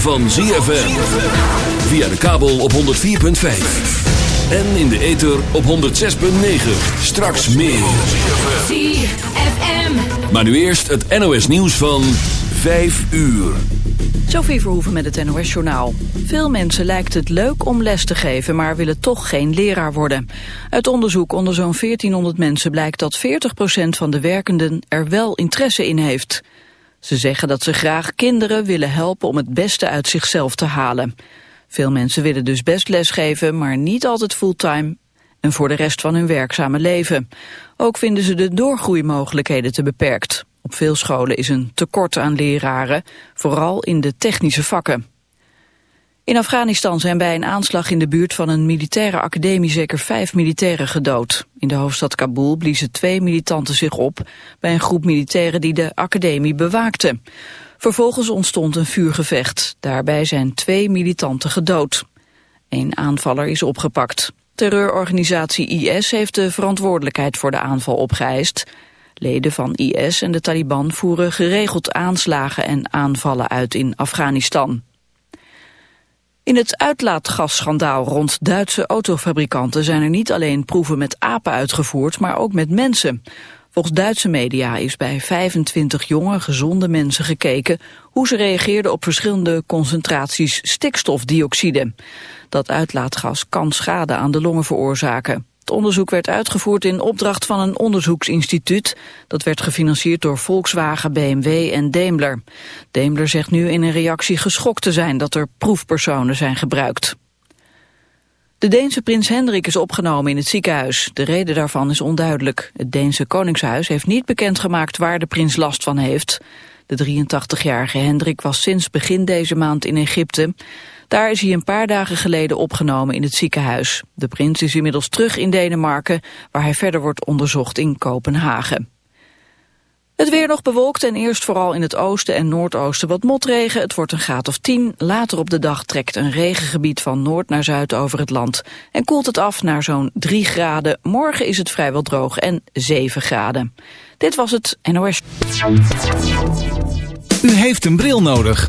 van ZFM. Via de kabel op 104.5. En in de ether op 106.9. Straks meer. ZFM. Maar nu eerst het NOS nieuws van 5 uur. Sophie Verhoeven met het NOS Journaal. Veel mensen lijkt het leuk om les te geven, maar willen toch geen leraar worden. Uit onderzoek onder zo'n 1400 mensen blijkt dat 40% van de werkenden er wel interesse in heeft. Ze zeggen dat ze graag kinderen willen helpen om het beste uit zichzelf te halen. Veel mensen willen dus best lesgeven, maar niet altijd fulltime en voor de rest van hun werkzame leven. Ook vinden ze de doorgroeimogelijkheden te beperkt. Op veel scholen is een tekort aan leraren, vooral in de technische vakken. In Afghanistan zijn bij een aanslag in de buurt van een militaire academie zeker vijf militairen gedood. In de hoofdstad Kabul bliezen twee militanten zich op bij een groep militairen die de academie bewaakten. Vervolgens ontstond een vuurgevecht. Daarbij zijn twee militanten gedood. Een aanvaller is opgepakt. Terreurorganisatie IS heeft de verantwoordelijkheid voor de aanval opgeëist. Leden van IS en de Taliban voeren geregeld aanslagen en aanvallen uit in Afghanistan. In het uitlaatgasschandaal rond Duitse autofabrikanten zijn er niet alleen proeven met apen uitgevoerd, maar ook met mensen. Volgens Duitse media is bij 25 jonge, gezonde mensen gekeken hoe ze reageerden op verschillende concentraties stikstofdioxide. Dat uitlaatgas kan schade aan de longen veroorzaken. Het onderzoek werd uitgevoerd in opdracht van een onderzoeksinstituut. Dat werd gefinancierd door Volkswagen, BMW en Daimler. Daimler zegt nu in een reactie geschokt te zijn dat er proefpersonen zijn gebruikt. De Deense prins Hendrik is opgenomen in het ziekenhuis. De reden daarvan is onduidelijk. Het Deense Koningshuis heeft niet bekendgemaakt waar de prins last van heeft. De 83-jarige Hendrik was sinds begin deze maand in Egypte. Daar is hij een paar dagen geleden opgenomen in het ziekenhuis. De prins is inmiddels terug in Denemarken, waar hij verder wordt onderzocht in Kopenhagen. Het weer nog bewolkt en eerst vooral in het oosten en noordoosten wat motregen. Het wordt een graad of 10. Later op de dag trekt een regengebied van noord naar zuid over het land. En koelt het af naar zo'n 3 graden. Morgen is het vrijwel droog en 7 graden. Dit was het NOS. U heeft een bril nodig.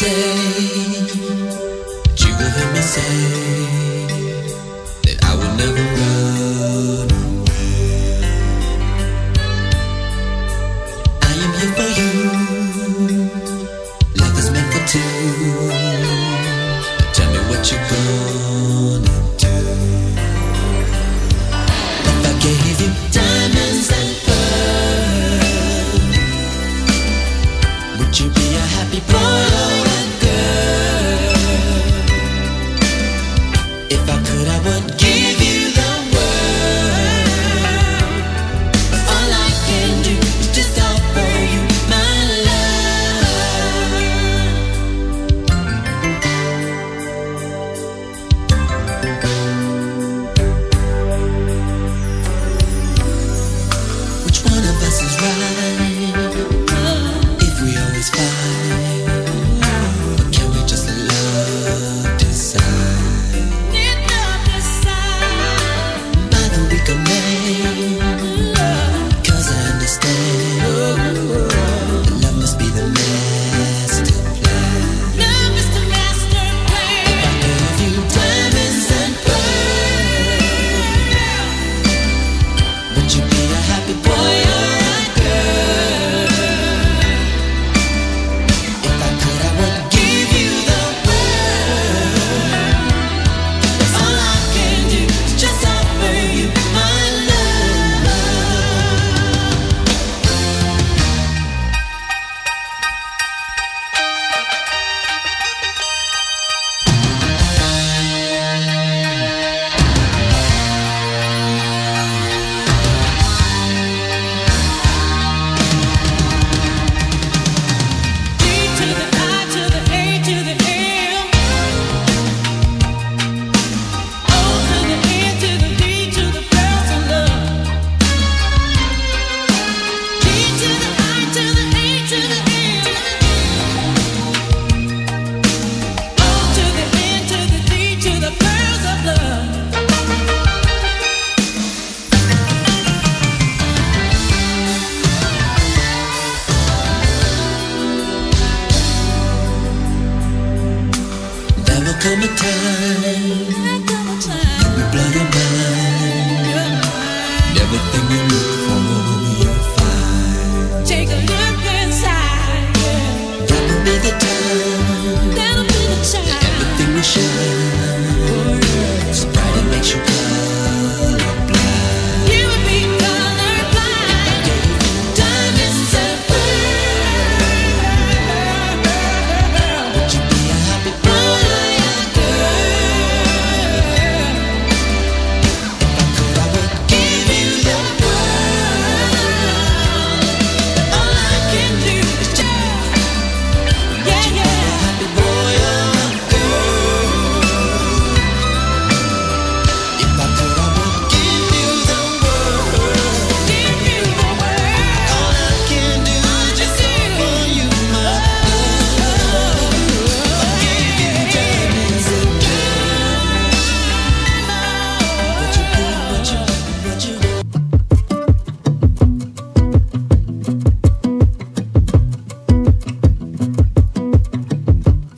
Day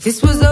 This was all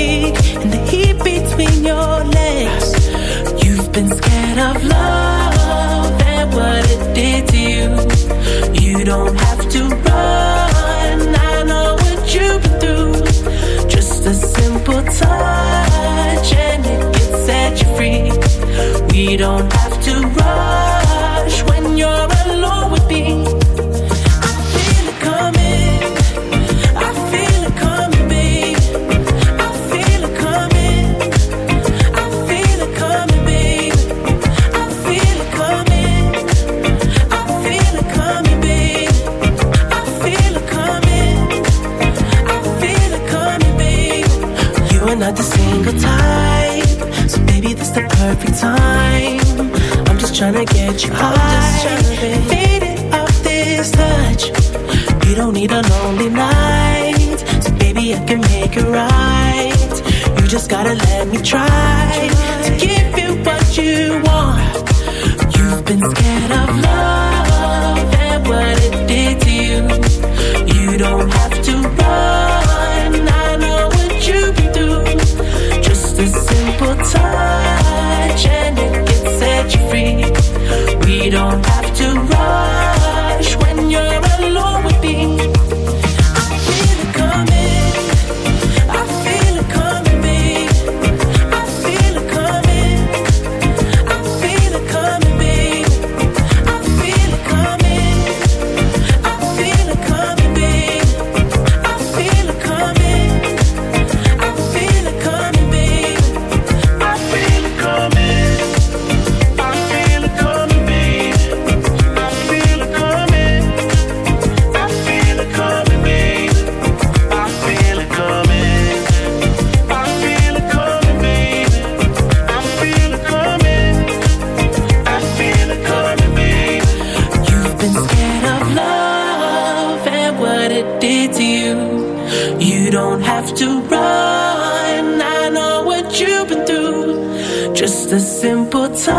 don't have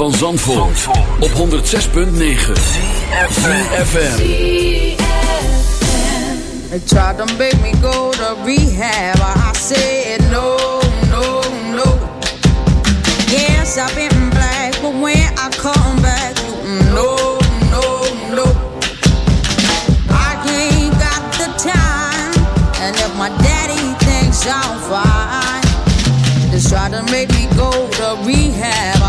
Van Zandvoort, op 106.9 CFFM They to make me go to rehab. I said no, no, no. Yes, I've been black, but when I come back, no, no, no. I ain't got the time, and if my daddy thinks I'm fine, they try to make me go to rehab.